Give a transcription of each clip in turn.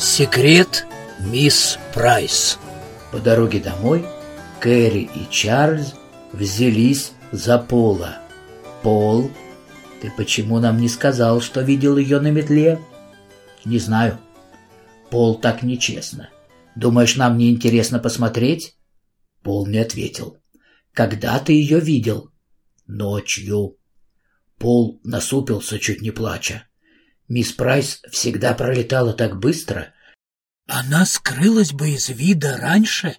Секрет мисс Прайс По дороге домой Кэрри и Чарльз взялись за Пола. «Пол, ты почему нам не сказал, что видел ее на метле?» «Не знаю. Пол так нечестно. Думаешь, нам не интересно посмотреть?» Пол не ответил. «Когда ты ее видел?» «Ночью». Пол насупился, чуть не плача. Мисс Прайс всегда пролетала так быстро. Она скрылась бы из вида раньше,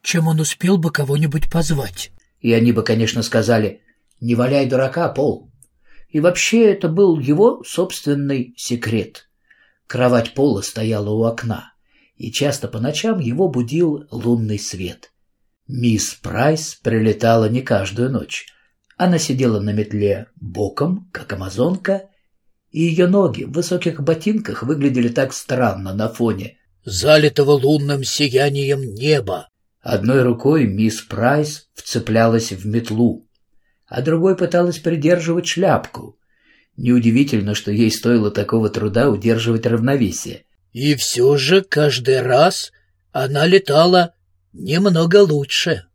чем он успел бы кого-нибудь позвать. И они бы, конечно, сказали «Не валяй дурака, Пол». И вообще это был его собственный секрет. Кровать Пола стояла у окна, и часто по ночам его будил лунный свет. Мисс Прайс прилетала не каждую ночь. Она сидела на метле боком, как амазонка, и ее ноги в высоких ботинках выглядели так странно на фоне залитого лунным сиянием неба. Одной рукой мисс Прайс вцеплялась в метлу, а другой пыталась придерживать шляпку. Неудивительно, что ей стоило такого труда удерживать равновесие. И все же каждый раз она летала немного лучше.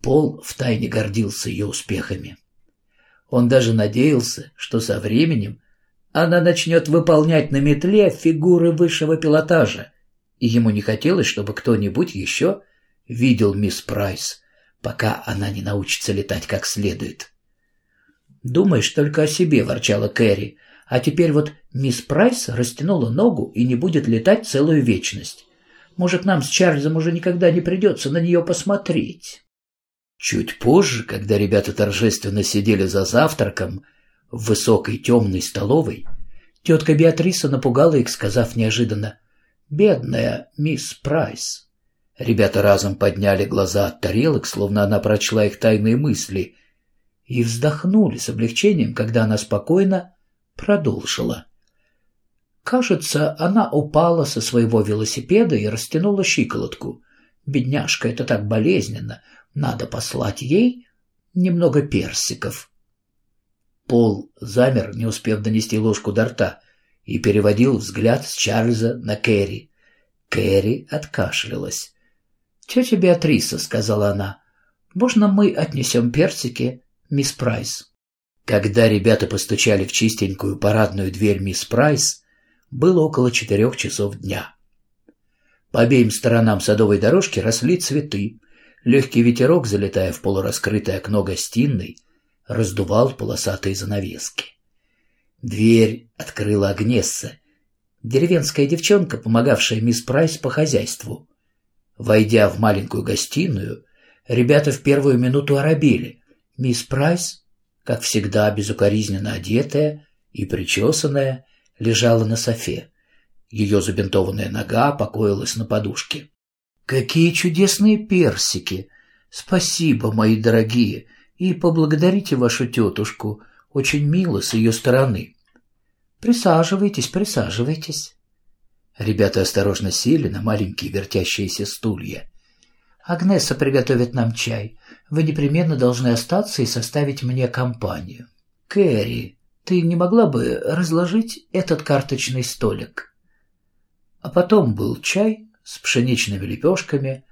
Пол втайне гордился ее успехами. Он даже надеялся, что со временем она начнет выполнять на метле фигуры высшего пилотажа, и ему не хотелось, чтобы кто-нибудь еще видел мисс Прайс, пока она не научится летать как следует. «Думаешь только о себе», — ворчала Кэрри, «а теперь вот мисс Прайс растянула ногу и не будет летать целую вечность. Может, нам с Чарльзом уже никогда не придется на нее посмотреть?» Чуть позже, когда ребята торжественно сидели за завтраком, в высокой темной столовой, тетка Беатриса напугала их, сказав неожиданно «Бедная мисс Прайс». Ребята разом подняли глаза от тарелок, словно она прочла их тайные мысли, и вздохнули с облегчением, когда она спокойно продолжила. Кажется, она упала со своего велосипеда и растянула щиколотку. Бедняжка, это так болезненно. Надо послать ей немного персиков. Пол замер, не успев донести ложку до рта, и переводил взгляд с Чарльза на Кэрри. Кэрри откашлялась. «Тетя Беатриса», — сказала она, — «можно мы отнесем персики, мисс Прайс?» Когда ребята постучали в чистенькую парадную дверь мисс Прайс, было около четырех часов дня. По обеим сторонам садовой дорожки росли цветы. Легкий ветерок, залетая в полураскрытое окно гостиной, раздувал полосатые занавески. Дверь открыла Агнесса, деревенская девчонка, помогавшая мисс Прайс по хозяйству. Войдя в маленькую гостиную, ребята в первую минуту оробели. Мисс Прайс, как всегда безукоризненно одетая и причесанная, лежала на софе. Ее забинтованная нога покоилась на подушке. «Какие чудесные персики! Спасибо, мои дорогие! И поблагодарите вашу тетушку. Очень мило с ее стороны. Присаживайтесь, присаживайтесь. Ребята осторожно сели на маленькие вертящиеся стулья. Агнеса приготовит нам чай. Вы непременно должны остаться и составить мне компанию. Кэрри, ты не могла бы разложить этот карточный столик? А потом был чай с пшеничными лепешками,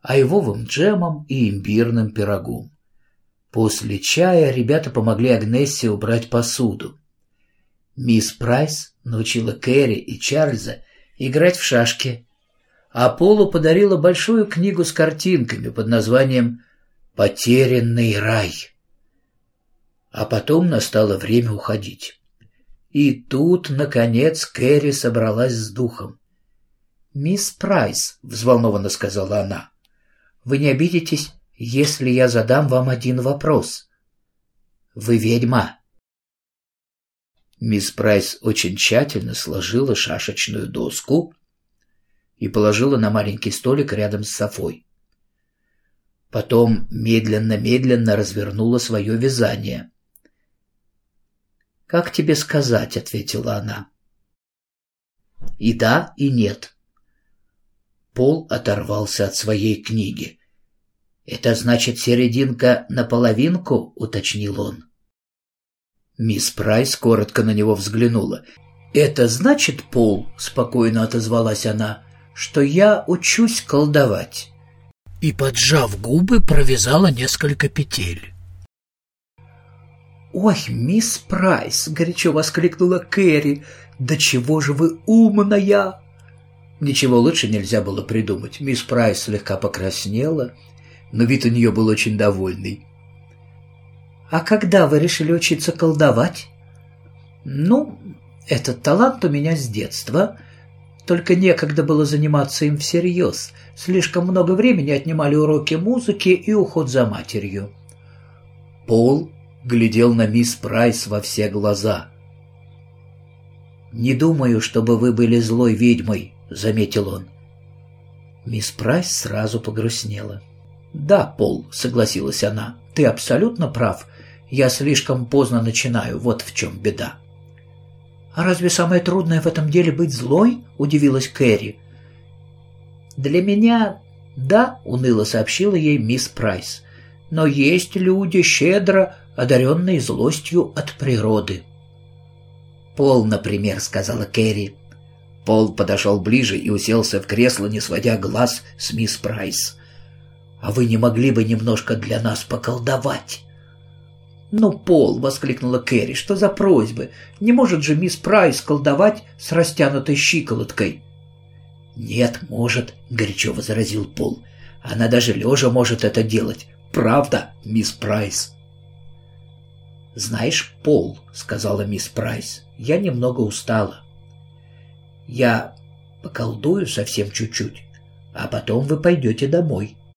айвовым джемом и имбирным пирогом. После чая ребята помогли Агнессе убрать посуду. Мисс Прайс научила Кэрри и Чарльза играть в шашки, а Полу подарила большую книгу с картинками под названием «Потерянный рай». А потом настало время уходить. И тут, наконец, Кэрри собралась с духом. «Мисс Прайс», — взволнованно сказала она, — «вы не обидитесь, если я задам вам один вопрос. Вы ведьма?» Мисс Прайс очень тщательно сложила шашечную доску и положила на маленький столик рядом с Софой. Потом медленно-медленно развернула свое вязание. «Как тебе сказать?» — ответила она. «И да, и нет». Пол оторвался от своей книги. «Это значит серединка на половинку?» — уточнил он. Мисс Прайс коротко на него взглянула. «Это значит, Пол, — спокойно отозвалась она, — что я учусь колдовать». И, поджав губы, провязала несколько петель. «Ой, мисс Прайс!» — горячо воскликнула Кэрри. «Да чего же вы умная!» Ничего лучше нельзя было придумать. Мисс Прайс слегка покраснела, но вид у нее был очень довольный. «А когда вы решили учиться колдовать?» «Ну, этот талант у меня с детства, только некогда было заниматься им всерьез. Слишком много времени отнимали уроки музыки и уход за матерью». Пол глядел на мисс Прайс во все глаза. «Не думаю, чтобы вы были злой ведьмой», — заметил он. Мисс Прайс сразу погрустнела. «Да, Пол», — согласилась она, — «ты абсолютно прав. Я слишком поздно начинаю, вот в чем беда». «А разве самое трудное в этом деле быть злой?» — удивилась Кэрри. «Для меня, да», — уныло сообщила ей мисс Прайс. «Но есть люди, щедро одаренные злостью от природы». «Пол, например», — сказала Кэрри. Пол подошел ближе и уселся в кресло, не сводя глаз с мисс Прайс. «А вы не могли бы немножко для нас поколдовать?» «Ну, Пол!» — воскликнула Кэрри. «Что за просьбы? Не может же мисс Прайс колдовать с растянутой щиколоткой?» «Нет, может», — горячо возразил Пол. «Она даже лежа может это делать. Правда, мисс Прайс?» «Знаешь, Пол», — сказала мисс Прайс, — «я немного устала. Я поколдую совсем чуть-чуть, а потом вы пойдете домой.